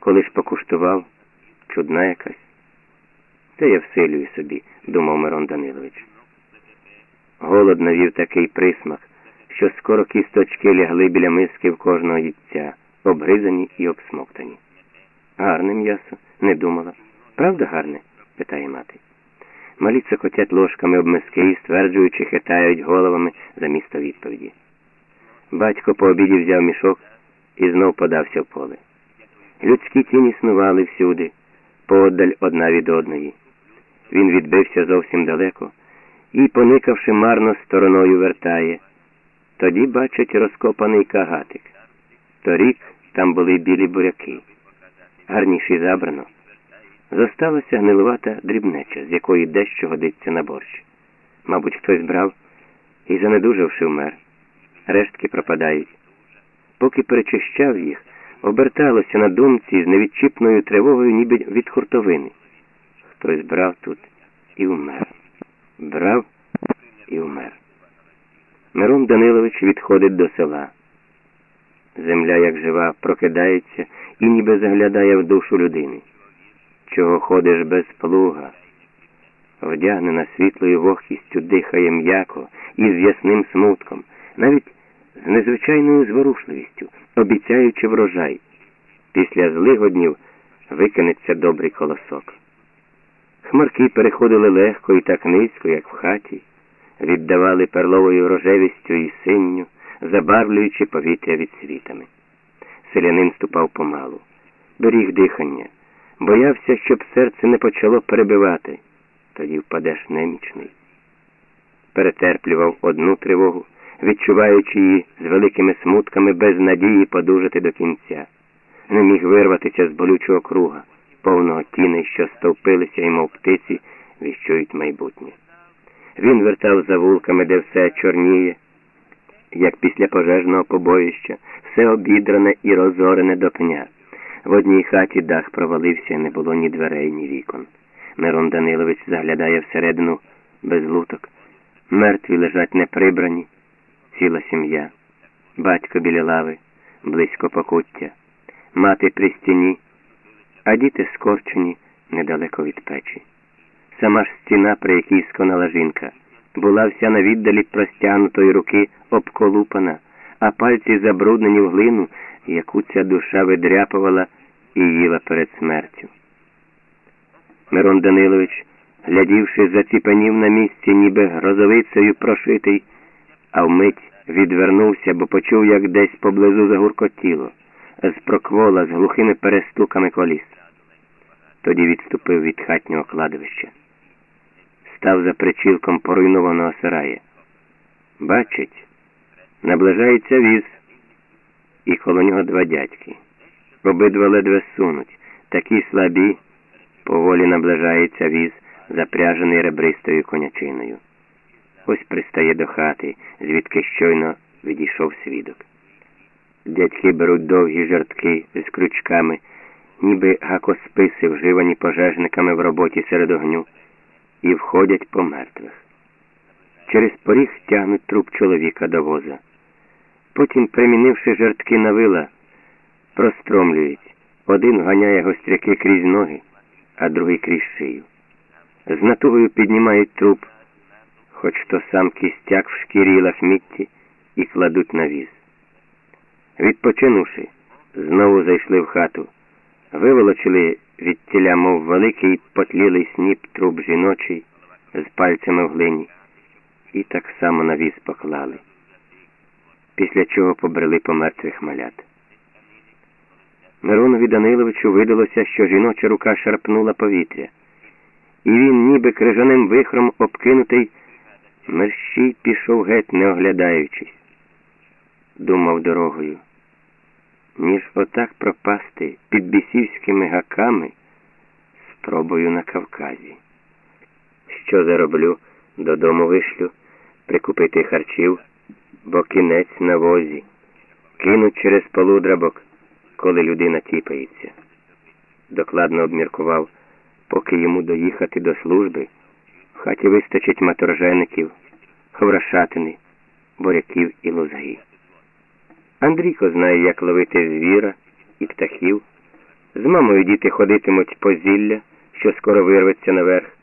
коли ж покуштував, чудна якась. Це я всилюю собі, думав Мирон Данилович. Голод навів такий присмак, що скоро кісточки лягли біля миски в кожного їдця, обгризані і обсмоктані. Гарне м'ясо, не думала. Правда гарне? питає мати. Малі цокотять ложками об миски і, стверджуючи, хитають головами замісто відповіді. Батько по обіді взяв мішок і знов подався в поле. Людські тіні снували всюди, поодаль одна від одної. Він відбився зовсім далеко і, поникавши марно стороною, вертає. Тоді бачить розкопаний кагатик. Торік там були білі буряки. Гарніші забрано. Зосталася гнилувата дрібнеча, з якої дещо годиться на борщ. Мабуть, хтось брав і, занедужавши, вмер. Рештки пропадають. Поки перечищав їх, оберталося на думці з невідчіпною тривогою, ніби від хуртовини. Хтось брав тут і вмер. Брав і вмер. Мирон Данилович відходить до села. Земля, як жива, прокидається і ніби заглядає в душу людини. Чого ходиш без плуга? Вдягнена світлою вогкістю дихає м'яко і з ясним смутком, навіть з незвичайною зворушливістю, обіцяючи врожай. Після злигоднів викинеться добрий колосок. Хмарки переходили легко і так низько, як в хаті, віддавали перловою рожевістю і синню, забарвлюючи повітря від світами. Селянин ступав помалу, беріг дихання, боявся, щоб серце не почало перебивати, тоді впадеш немічний. Перетерплював одну тривогу, відчуваючи її з великими смутками без надії подужати до кінця. Не міг вирватися з болючого круга, повного тіней, що стовпилися мов птиці, віщують майбутнє. Він вертав за вулками, де все чорніє, як після пожежного побоїща, все обідране і розорене до пня. В одній хаті дах провалився, не було ні дверей, ні вікон. Мирон Данилович заглядає всередину без луток. Мертві лежать неприбрані, ціла сім'я, батько біля лави, близько покуття, мати при стіні, а діти скорчені недалеко від печі. Сама ж стіна, при якій сконала жінка, була вся на віддалі простягнутої руки обколупана, а пальці забруднені в глину, яку ця душа видряпувала і їла перед смертю. Мирон Данилович, глядівши, заціпанів на місці, ніби грозовицею прошитий, а вмить відвернувся, бо почув, як десь поблизу загуркотіло, з проквола, з глухими перестуками коліс. Тоді відступив від хатнього кладовища. Став за причілком поруйнованого сарая. Бачить, наближається віз, і коло нього два дядьки. Обидва ледве сунуть, такі слабі, поволі наближається віз, запряжений ребристою конячиною. Ось пристає до хати, звідки щойно відійшов свідок. Дядьки беруть довгі жертки з крючками, ніби гакосписи, вживані пожежниками в роботі серед огню, і входять по мертвих. Через поріг тягнуть труп чоловіка до воза. Потім, примінивши жертки на вила, простромлюють. Один ганяє гостряки крізь ноги, а другий крізь шию. З натугою піднімають труп, хоч то сам кістяк в шкірі лахмітті, і кладуть на віз. Відпочинувши, знову зайшли в хату, виволочили від тіля, мов великий потлілий сніп труп жіночий з пальцями в глині, і так само на віз поклали, після чого побрели по мертвих малят. Миронові Даниловичу видалося, що жіноча рука шарпнула повітря, і він, ніби крижаним вихром обкинутий, мерщій пішов геть, не оглядаючись. Думав дорогою. Ніж отак пропасти під бісівськими гаками, спробую на Кавказі. Що зароблю, додому вишлю, прикупити харчів, бо кінець на возі, кинуть через полудрабок коли людина тіпається. Докладно обміркував, поки йому доїхати до служби, хаті вистачить маторжеників, ховрашатини, буряків і лузги. Андрійко знає, як ловити звіра і птахів, З мамою діти ходитимуть по зілля, що скоро вирветься наверх.